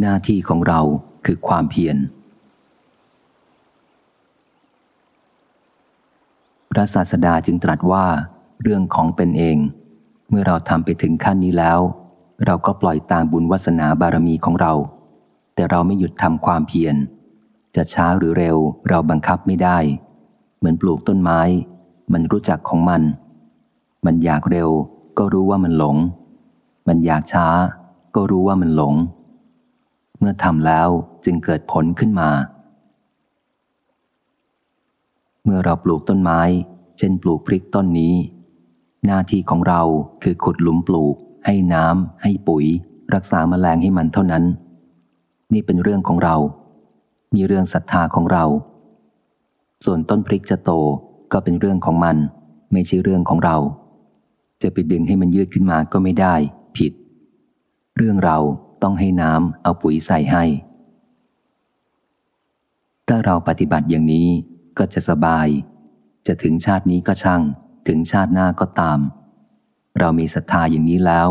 หน้าที่ของเราคือความเพียร พระศาสดาจึงตรัสว่า เรื่องของเป็นเอง เมื่อเราทำไปถึงขั้นนี้แล้ว เราก็ปล่อยตามบุญวาสนาบารมีของเรา แต่เราไม่หยุดทำความเพียร จะช้าหรือเร็วเราบังคับไม่ได้ เหมือนปลูกต้นไม้ มันรู้จักของมัน มันอยากเร็วก็รู้ว่ามันหลง มันอยากช้าก็รู้ว่ามันหลง เมื่อทำแล้วจึงเกิดผลขึ้นมา เมื่อเราปลูกต้นไม้ เช่นปลูกพริกต้นนี้ หน้าที่ของเราคือขุดหลุมปลูก ให้น้ำให้ปุ๋ย รักษาแมลงให้มันเท่านั้น นี่เป็นเรื่องของเรา มีเรื่องศรัทธาของเรา ส่วนต้นพริกจะโตก็เป็นเรื่องของมัน ไม่ใช่เรื่องของเรา จะไปดึงให้มันยืดขึ้นมาก็ไม่ได้ ผิด เรื่องเรา ต้องให้น้ำเอาปุ๋ยใส่ให้ ถ้าเราปฏิบัติอย่างนี้ก็จะสบาย จะถึงชาตินี้ก็ช่าง ถึงชาติหน้าก็ตาม เรามีศรัทธาอย่างนี้แล้ว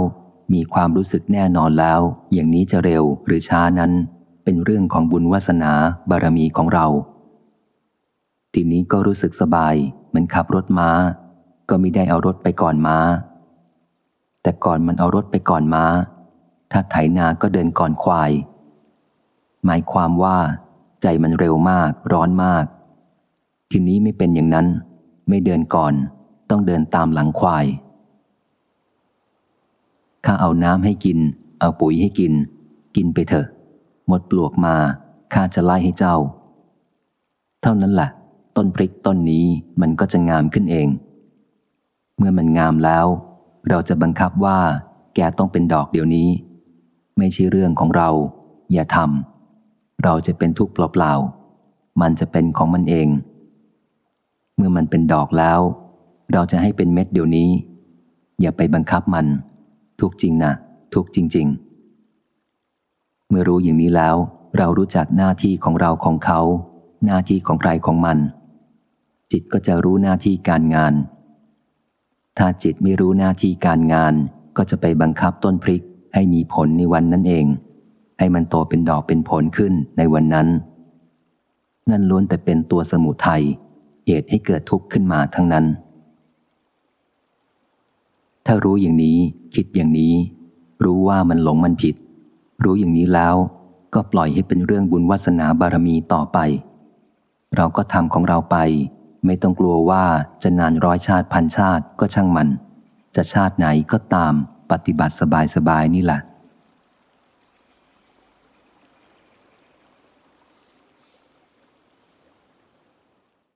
มีความรู้สึกแน่นอนแล้ว อย่างนี้จะเร็วหรือช้านั้น เป็นเรื่องของบุญวาสนาบารมีของเรา ทีนี้ก็รู้สึกสบายเหมือนขับรถม้า ก็ไม่ได้เอารถไปก่อนม้า แต่ก่อนมันเอารถไปก่อนม้า ถ้าไถนาก็เดินก่อนควาย หมายความว่า ใจมันเร็วมากร้อนมาก ทีนี้ไม่เป็นอย่างนั้น ไม่เดินก่อน ต้องเดินตามหลังควาย ข้าเอาน้ำให้กิน เอาปุ๋ยให้กิน กินไปเถอะ หมดปลวกมา ข้าจะไล่ให้เจ้า เท่านั้นแหละต้นพริกต้นนี้มันก็จะงามขึ้นเอง เมื่อมันงามแล้ว เราจะบังคับว่า แกต้องเป็นดอกเดี๋ยวนี้ ไม่ใช่เรื่องของเรา อย่าทำเราจะเป็นทุกข์เปล่าๆมันจะเป็นของมันเอง เมื่อมันเป็นดอกแล้ว เราจะให้เป็นเม็ดเดี๋ยวนี้ อย่าไปบังคับมัน ทุกจริงนะทุกจริง ๆ เมื่อรู้อย่างนี้แล้ว เรารู้จักหน้าที่ของเราของเขา หน้าที่ของใครของมัน จิตก็จะรู้หน้าที่การงาน ถ้าจิตไม่รู้หน้าที่การงานก็จะไปบังคับต้นพริก ให้มีผลในวันนั้นเอง ให้มันโตเป็นดอกเป็นผลขึ้นในวันนั้น นั่นล้วนแต่เป็นตัวสมุทัยเหตุให้เกิดทุกข์ขึ้นมาทั้งนั้น ถ้ารู้อย่างนี้คิดอย่างนี้ รู้ว่ามันหลงมันผิด รู้อย่างนี้แล้ว ก็ปล่อยให้เป็นเรื่องบุญวาสนาบารมีต่อไป เราก็ทำของเราไป ไม่ต้องกลัวว่าจะนานร้อยชาติพันชาติก็ช่างมัน จะชาติไหนก็ตาม ปฏิบัติสบายๆนี่แหละ